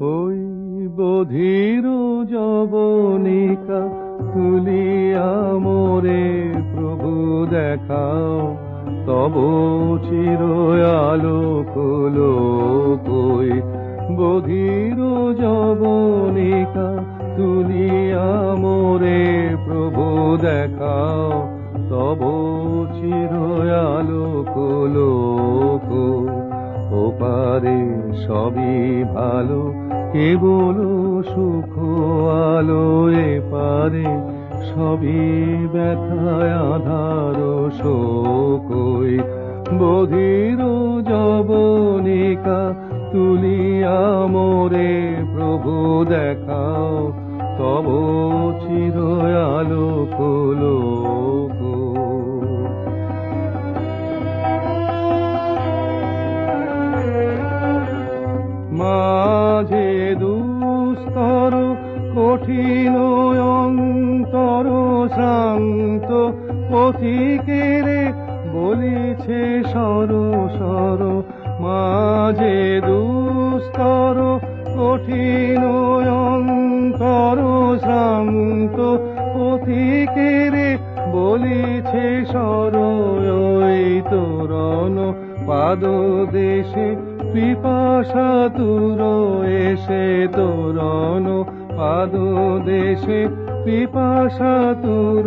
ওই বধির জবনিকা তুলিয়া মোরে প্রভু দেখাও, তব চির আলোক লোকই। বধির জবনিকা তুলিয়া মোরে প্রভু দেখাও সবই ভালো, কেবল সুখ আলো এ পারে। সবই ব্যথায় আধার শোকই বধির জবনিকা তুলিয়া মোরে প্রভু দেখাও, তব চির আলোক লোক। কঠিন অন্তর শান্ত পথিকেরে বলিছে সর সর মাঝে দুস্তর কঠিন অন্তর শান্ত পথিকেরে বলিছে সর তোরণ পাদ দেশে পিপাসা তুর এসে তোরণ পাদ দেশে পিপাসা তুর,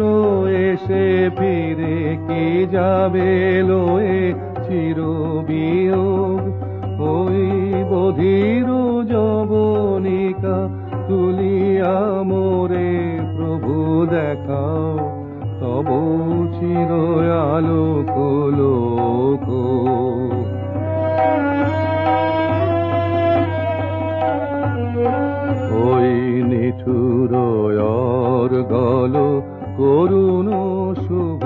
এসে ফিরে কি যাবে লোয়ে চির বিয়োগ ওই বধির জবনিকা তুলিয়া মোরে প্রভু দেখাও, তব চির করুণ শুভ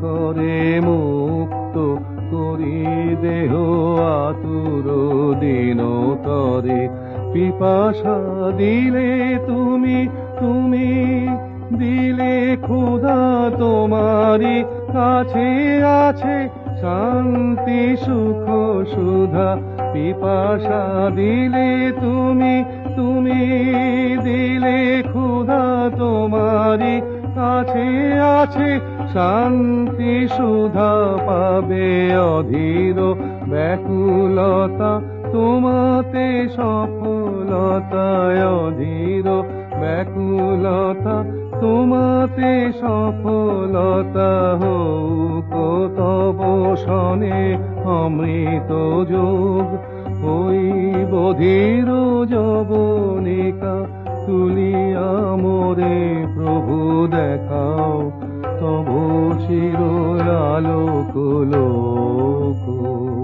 করে, মুক্ত করি, দেহ আতুর দিন তরে পিপাসা দিলে তুমি তুমি দিলে ক্ষুধা তোমারি কাছে আছে শান্তি, সুখ, সুধা। পিপাসা দিলে তুমি তুমি আছে, শান্তি সুধা পাবে অধীর। ব্যাকুলতা তোমাতে সফলতায় অধীর। ব্যাকুলতা তোমাতে সফলতা হোক, তব অমৃত যোগ। ওই বধির যবনিকা তুলিয়া মোরে প্রভু চির আলোক লোক।